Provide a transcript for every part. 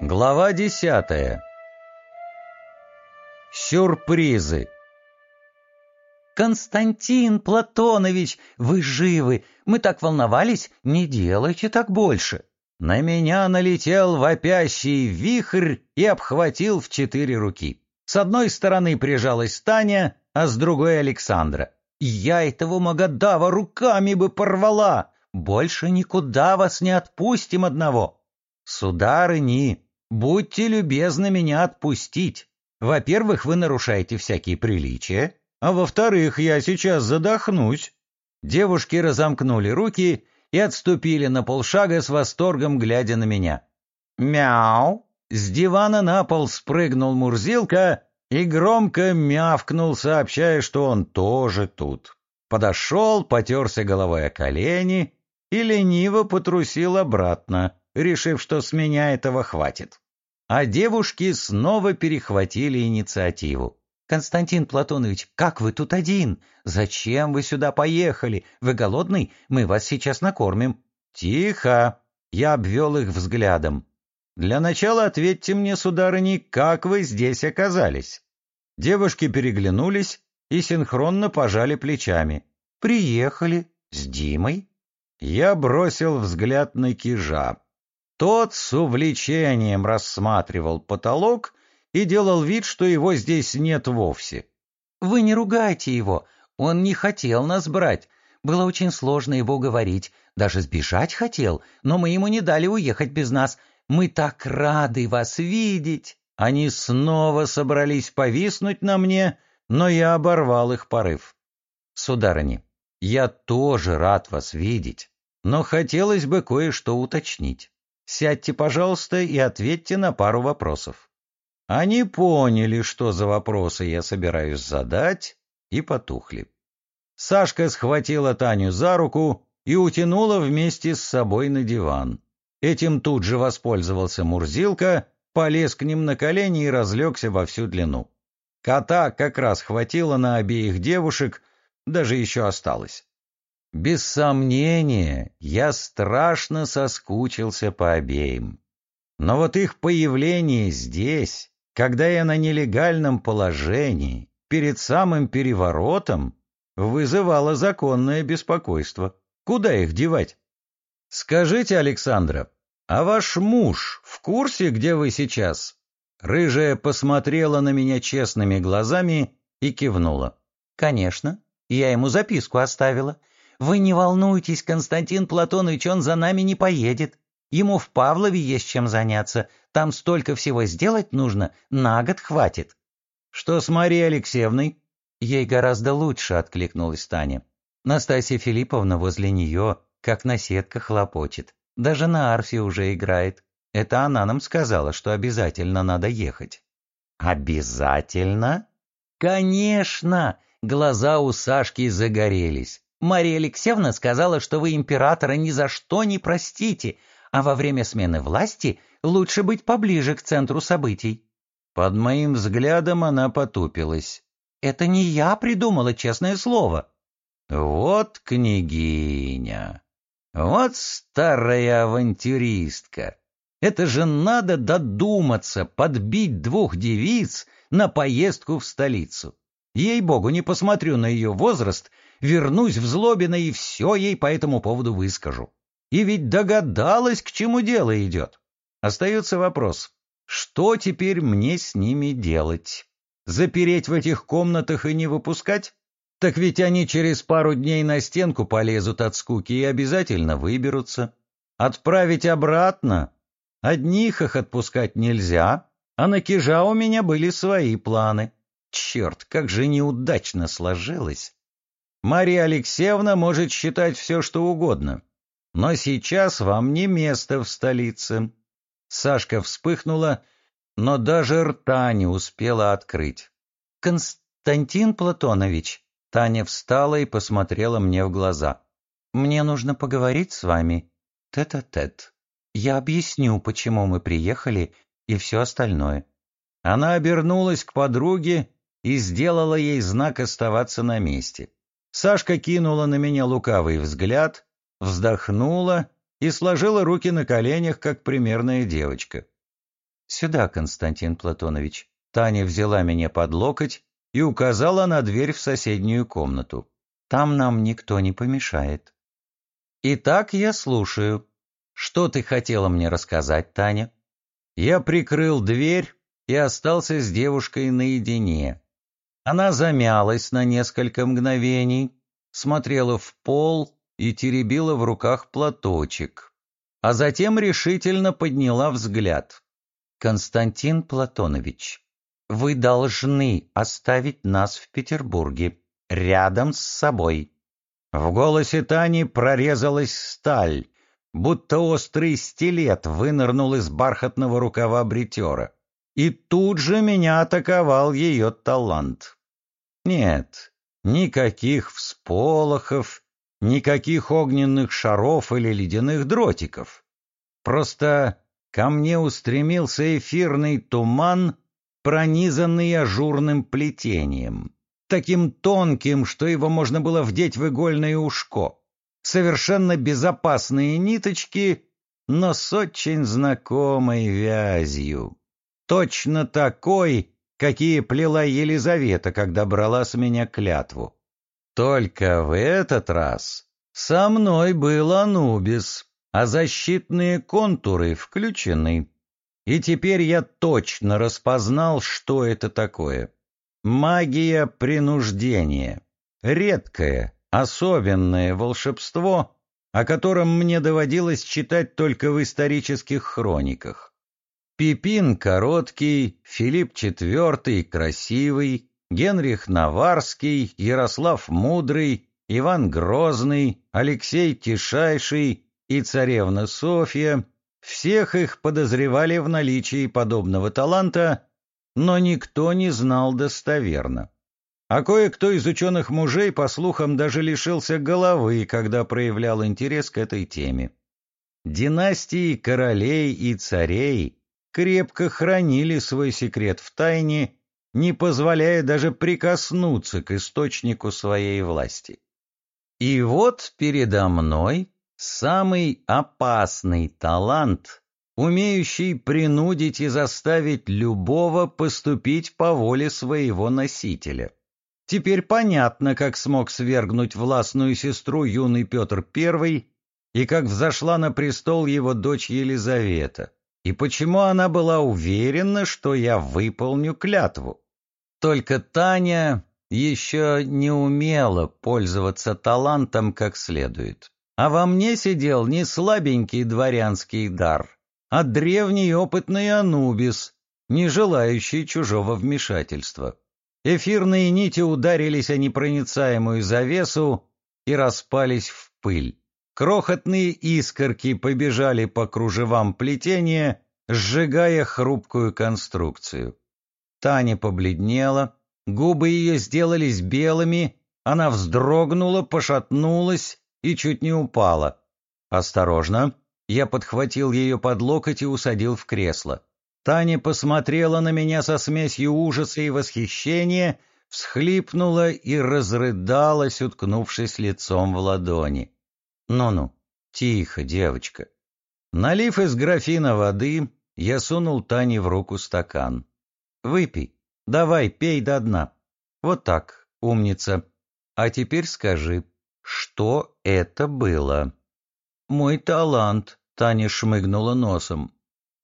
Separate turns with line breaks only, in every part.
Глава десятая. Сюрпризы.
«Константин Платонович, вы живы! Мы так волновались! Не делайте так больше!»
На меня налетел вопящий вихрь и обхватил в четыре руки. С одной стороны прижалась Таня, а с другой — Александра.
«Я этого Магадава руками бы порвала! Больше никуда вас не отпустим одного!»
«Сударыни, будьте любезны меня отпустить. Во-первых, вы нарушаете всякие приличия, а во-вторых, я сейчас задохнусь». Девушки разомкнули руки и отступили на полшага с восторгом, глядя на меня. «Мяу!» С дивана на пол спрыгнул Мурзилка и громко мявкнул, сообщая, что он тоже тут. Подошел, потерся головой о колени и лениво потрусил обратно, решив, что с меня этого хватит. А девушки снова перехватили инициативу.
«Константин Платонович, как вы тут один? Зачем вы сюда поехали? Вы голодный? Мы вас сейчас накормим».
«Тихо!» — я обвел их взглядом. «Для начала ответьте мне, сударыни, как вы здесь оказались?» Девушки переглянулись и синхронно пожали плечами.
«Приехали. С Димой?»
Я бросил взгляд на Кижа. Тот с увлечением рассматривал потолок и делал вид, что его здесь нет вовсе.
«Вы не ругайте его, он не хотел нас брать. Было очень сложно его говорить, даже сбежать хотел, но мы ему не дали уехать без нас. Мы так рады вас видеть!»
Они снова собрались повиснуть на мне, но я оборвал их порыв. «Сударыни, я тоже рад вас видеть, но хотелось бы кое-что уточнить. Сядьте, пожалуйста, и ответьте на пару вопросов». Они поняли, что за вопросы я собираюсь задать, и потухли. Сашка схватила Таню за руку и утянула вместе с собой на диван. Этим тут же воспользовался Мурзилка, полез к ним на колени и разлегся во всю длину. Кота как раз хватило на обеих девушек, даже еще осталось. Без сомнения, я страшно соскучился по обеим. Но вот их появление здесь когда я на нелегальном положении, перед самым переворотом, вызывало законное беспокойство. Куда их девать? Скажите, Александра, а ваш муж в курсе, где вы сейчас? Рыжая посмотрела на меня честными глазами и кивнула.
Конечно, я ему записку оставила. Вы не волнуйтесь, Константин Платонович, он за нами не поедет. Ему в Павлове есть чем заняться. Там столько всего сделать нужно, на год хватит.
Что с Марией Алексеевной?
Ей гораздо лучше, откликнулась Таня. Настасья Филипповна возле нее, как на сетках хлопочет. Даже на арфе уже играет. Это она нам сказала, что обязательно надо ехать.
Обязательно? Конечно! Глаза у Сашки загорелись.
Мария Алексеевна сказала, что вы императора ни за что не простите, а во время смены власти лучше быть поближе к центру событий.
Под моим взглядом она потупилась.
Это не я придумала, честное слово.
Вот княгиня. Вот старая авантюристка. Это же надо додуматься, подбить двух девиц на поездку в столицу. Ей-богу, не посмотрю на ее возраст, вернусь в Злобино и все ей по этому поводу выскажу. И ведь догадалась, к чему дело идет. Остается вопрос, что теперь мне с ними делать? Запереть в этих комнатах и не выпускать? Так ведь они через пару дней на стенку полезут от скуки и обязательно выберутся. Отправить обратно? Одних их отпускать нельзя, а на Кижа у меня были свои планы. Черт, как же неудачно сложилось. Мария Алексеевна может считать все, что угодно. Но сейчас вам не место в столице. Сашка вспыхнула, но даже рта не успела открыть.
«Константин Платонович!» Таня встала и посмотрела мне в глаза. «Мне нужно поговорить с вами тет-а-тет. -тет. Я объясню, почему мы приехали и все остальное».
Она обернулась к подруге и сделала ей знак оставаться на месте. Сашка кинула на меня лукавый взгляд, вздохнула и сложила руки на коленях, как примерная девочка.
«Сюда, Константин Платонович». Таня взяла меня под локоть и указала на дверь в соседнюю комнату. «Там нам никто не помешает». «Итак, я слушаю. Что ты хотела мне рассказать, Таня?» Я прикрыл дверь и остался с девушкой наедине. Она замялась на несколько мгновений, смотрела в пол и теребила в руках платочек, а затем решительно подняла взгляд. «Константин Платонович, вы должны оставить нас в Петербурге, рядом с собой». В голосе Тани прорезалась сталь, будто острый стилет вынырнул из бархатного рукава бритера. И тут же меня атаковал ее талант. Нет, никаких всполохов, никаких огненных шаров или ледяных дротиков. Просто ко мне устремился эфирный туман, пронизанный ажурным плетением, таким тонким, что его можно было вдеть в игольное ушко совершенно безопасные ниточки, но с очень знакомой вязью. Точно такой, какие плела Елизавета, когда брала с меня клятву. Только в этот раз со мной был Анубис, а защитные контуры включены. И теперь я точно распознал, что это такое. Магия принуждения. Редкая, особенное волшебство, о котором мне доводилось читать только в исторических хрониках. Пипин короткий, Филипп IV красивый, Генрих Наварский, Ярослав Мудрый, Иван Грозный, Алексей Тишайший и царевна Софья — всех их подозревали в наличии подобного таланта, но никто не знал достоверно. А кое-кто из ученых мужей, по слухам, даже лишился головы, когда проявлял интерес к этой теме. Династии королей и царей крепко хранили свой секрет в тайне, не позволяя даже прикоснуться к источнику своей власти. И вот передо мной самый опасный талант, умеющий принудить и заставить любого поступить по воле своего носителя. Теперь понятно, как смог свергнуть властную сестру юный Петр I и как взошла на престол его дочь Елизавета, и почему она была уверена, что я выполню клятву. Только Таня еще не умела пользоваться талантом как следует. А во мне сидел не слабенький дворянский дар, а древний опытный Анубис, не желающий чужого вмешательства. Эфирные нити ударились о непроницаемую завесу и распались в пыль. Крохотные искорки побежали по кружевам плетения, сжигая хрупкую конструкцию. Таня побледнела, губы ее сделались белыми, она вздрогнула, пошатнулась и чуть не упала. «Осторожно!» Я подхватил ее под локоть и усадил в кресло. Таня посмотрела на меня со смесью ужаса и восхищения, всхлипнула и разрыдалась, уткнувшись лицом в ладони. «Ну-ну, тихо, девочка». Налив из графина воды, я сунул Тане в руку стакан. «Выпей. Давай, пей до дна. Вот так, умница. А теперь скажи, что это было?» «Мой талант», — Таня шмыгнула носом.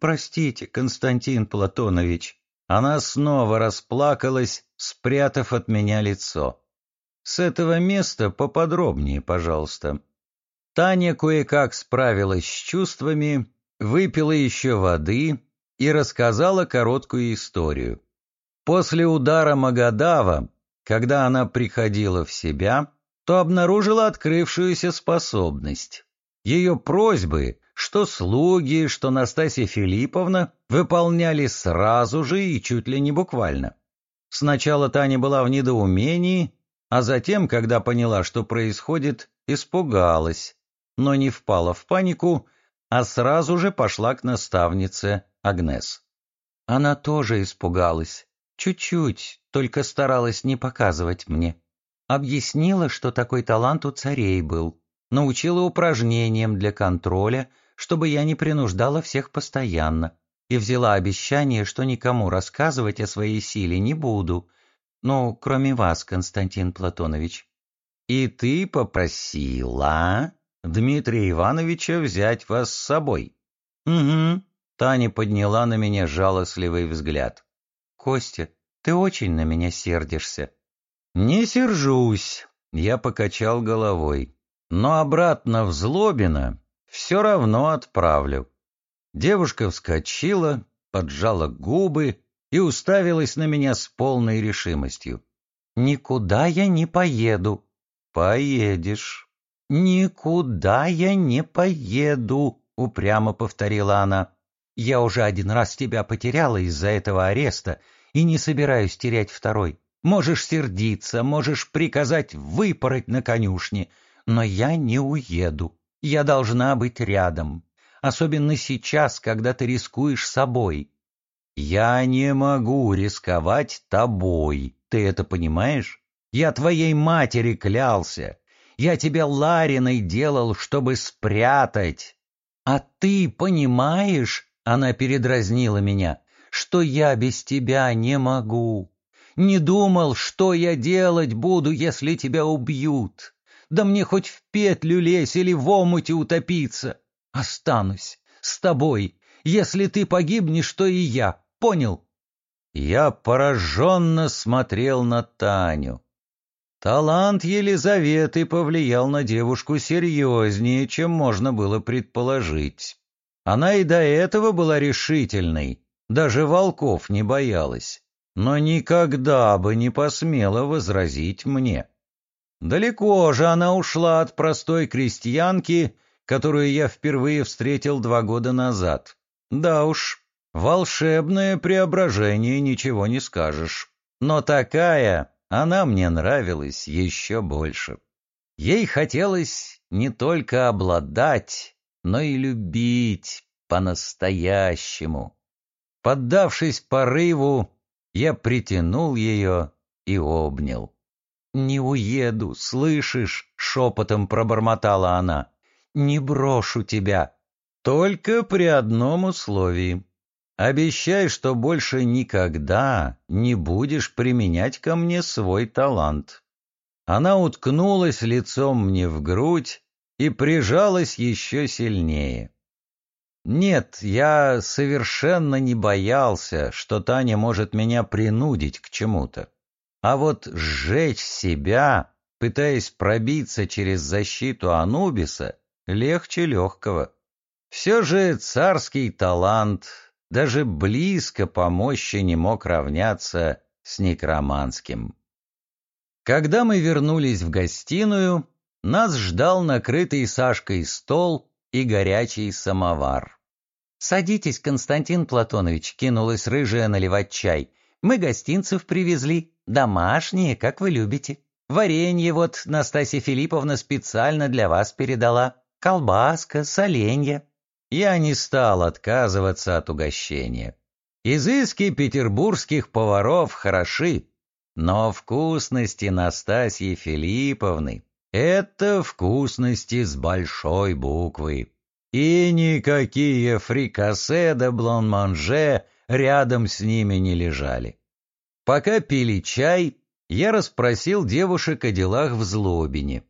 «Простите, Константин Платонович». Она снова расплакалась, спрятав от меня лицо. «С этого места поподробнее, пожалуйста». Таня кое-как справилась с чувствами, выпила еще воды и рассказала короткую историю. После удара Магадава, когда она приходила в себя, то обнаружила открывшуюся способность. Ее просьбы что слуги, что Настасья Филипповна выполняли сразу же и чуть ли не буквально. Сначала Таня была в недоумении, а затем, когда поняла, что происходит, испугалась, но не впала в панику, а сразу же пошла к наставнице Агнес. Она тоже испугалась, чуть-чуть, только старалась не показывать мне. Объяснила, что такой талант у царей был, научила упражнениям для контроля — чтобы я не принуждала всех постоянно. и взяла обещание, что никому рассказывать о своей силе не буду. Ну, кроме вас, Константин Платонович.
И ты попросила Дмитрия Ивановича взять вас с собой?
Угу.
Таня подняла на меня жалостливый взгляд.
Костя, ты очень на меня сердишься.
Не сержусь, я покачал головой. Но обратно в Злобино все равно отправлю. Девушка вскочила, поджала губы и уставилась на меня с полной решимостью.
«Никуда я не поеду».
«Поедешь».
«Никуда я не поеду», — упрямо повторила она. «Я уже один раз тебя потеряла из-за этого ареста и не собираюсь терять второй. Можешь сердиться, можешь приказать выпороть на конюшне, но я не уеду. Я должна быть рядом, особенно сейчас, когда ты рискуешь собой.
Я не могу рисковать тобой, ты это понимаешь? Я твоей матери клялся. Я тебя Лариной делал, чтобы спрятать.
А ты понимаешь, она передразнила меня, что я без тебя не могу. Не думал, что я делать буду, если тебя убьют. Да мне хоть в петлю лезь или в омуте утопиться. Останусь с тобой. Если ты погибнешь, то и я. Понял?
Я пораженно смотрел на Таню. Талант Елизаветы повлиял на девушку серьезнее, чем можно было предположить. Она и до этого была решительной, даже волков не боялась, но никогда бы не посмела возразить мне. Далеко же она ушла от простой крестьянки, которую я впервые встретил два года назад. Да уж, волшебное преображение, ничего не скажешь. Но такая, она мне нравилась еще больше. Ей хотелось не только обладать, но и любить по-настоящему. Поддавшись порыву, я притянул ее и обнял.
«Не уеду, слышишь?» — шепотом пробормотала она. «Не брошу тебя».
«Только при одном условии. Обещай, что больше никогда не будешь применять ко мне свой талант». Она уткнулась лицом мне в грудь и прижалась еще сильнее. Нет, я совершенно не боялся, что Таня может меня принудить к чему-то. А вот сжечь себя, пытаясь пробиться через защиту Анубиса, легче легкого. Все же царский талант даже близко по мощи не мог равняться с некроманским. Когда мы вернулись в гостиную, нас ждал накрытый Сашкой стол и горячий самовар.
«Садитесь, Константин Платонович», — кинулась рыжая наливать чай. «Мы гостинцев привезли, домашние, как вы любите. Варенье вот Настасья Филипповна специально для вас передала, колбаска, соленья».
Я не стал отказываться от угощения. Изыски петербургских поваров хороши, но вкусности Настасьи Филипповны это вкусности с большой буквы. И никакие фрикасе де блан-манже рядом с ними не лежали. Пока пили чай, я расспросил девушек о делах в Злобине.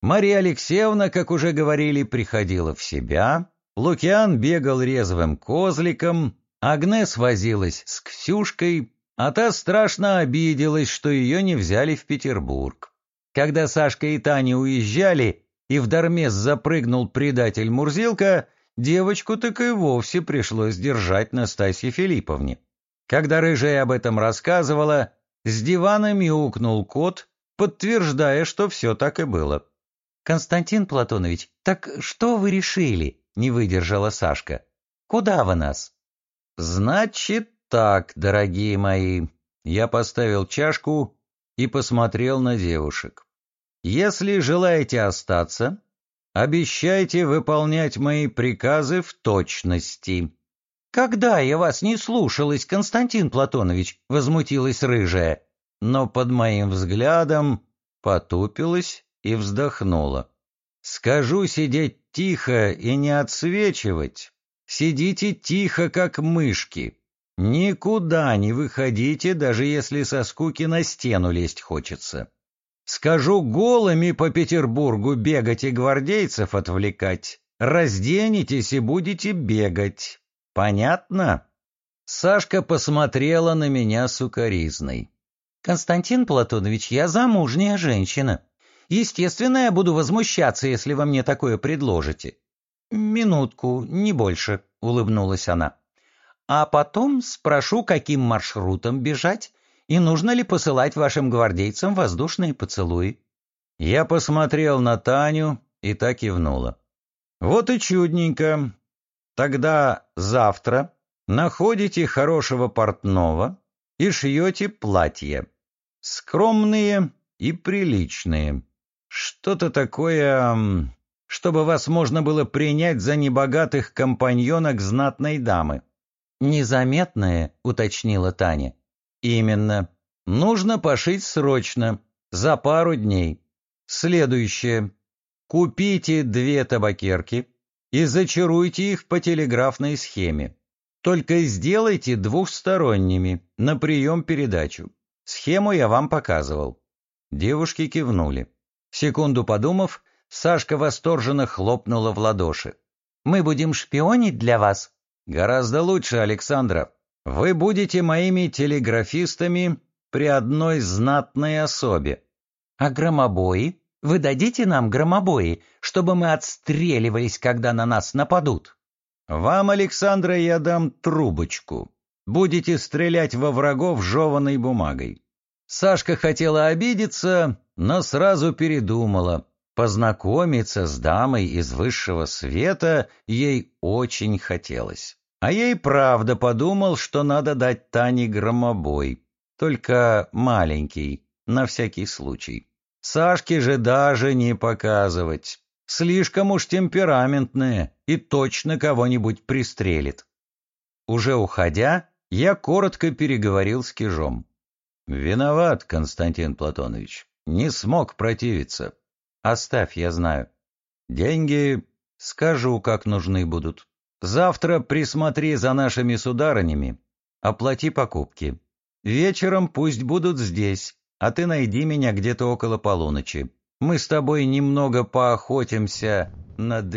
Мария Алексеевна, как уже говорили, приходила в себя, Лукиан бегал резвым козликом, Агнес возилась с Ксюшкой, а та страшно обиделась, что ее не взяли в Петербург. Когда Сашка и Таня уезжали, и в Дармес запрыгнул предатель Мурзилка, девочку так и вовсе пришлось держать Настасье Филипповне. Когда Рыжая об этом рассказывала, с дивана мяукнул кот, подтверждая, что все так и было.
«Константин Платонович, так что вы решили?» — не выдержала Сашка. «Куда вы нас?»
«Значит так, дорогие мои». Я поставил чашку и посмотрел на девушек. Если желаете остаться, обещайте выполнять мои приказы в точности».
«Когда я вас не слушалась, Константин Платонович?» — возмутилась рыжая.
Но под моим взглядом потупилась и вздохнула. «Скажу сидеть тихо и не отсвечивать. Сидите тихо, как мышки. Никуда не выходите, даже если со скуки на стену лезть хочется. Скажу голыми по Петербургу бегать и гвардейцев отвлекать. Разденетесь и будете бегать. Понятно?» Сашка посмотрела на меня сукоризной.
«Константин Платонович, я замужняя женщина. Естественно, я буду возмущаться, если вы мне такое предложите». «Минутку, не больше», — улыбнулась она. «А потом спрошу, каким маршрутом бежать, и нужно ли посылать вашим гвардейцам воздушные поцелуи».
Я посмотрел на Таню и так кивнула. Вот и чудненько. Тогда завтра находите хорошего портного и шьете платье. Скромные и приличные. Что-то такое, чтобы вас можно было принять за небогатых компаньонок знатной дамы.
«Незаметное», — уточнила Таня.
«Именно. Нужно пошить срочно, за пару дней. Следующее. Купите две табакерки и зачаруйте их по телеграфной схеме. Только сделайте двухсторонними, на прием-передачу. Схему я вам показывал». Девушки кивнули. Секунду подумав, Сашка восторженно хлопнула в ладоши.
«Мы будем шпионить для вас?»
«Гораздо лучше, Александра. Вы будете моими телеграфистами при одной знатной особе».
«А громобои?» Вы дадите нам громобои, чтобы мы отстреливались, когда на нас нападут?»
«Вам, Александра, я дам трубочку. Будете стрелять во врагов жеваной бумагой». Сашка хотела обидеться, но сразу передумала. Познакомиться с дамой из высшего света ей очень хотелось. А ей правда подумал, что надо дать Тане громобой, только маленький, на всякий случай. Сашке же даже не показывать. Слишком уж темпераментная и точно кого-нибудь пристрелит. Уже уходя, я коротко переговорил с Кижом. «Виноват, Константин Платонович. Не смог противиться. Оставь, я знаю. Деньги скажу, как нужны будут. Завтра присмотри за нашими сударынями. Оплати покупки. Вечером пусть будут здесь, а ты найди меня где-то около полуночи. Мы с тобой немного поохотимся на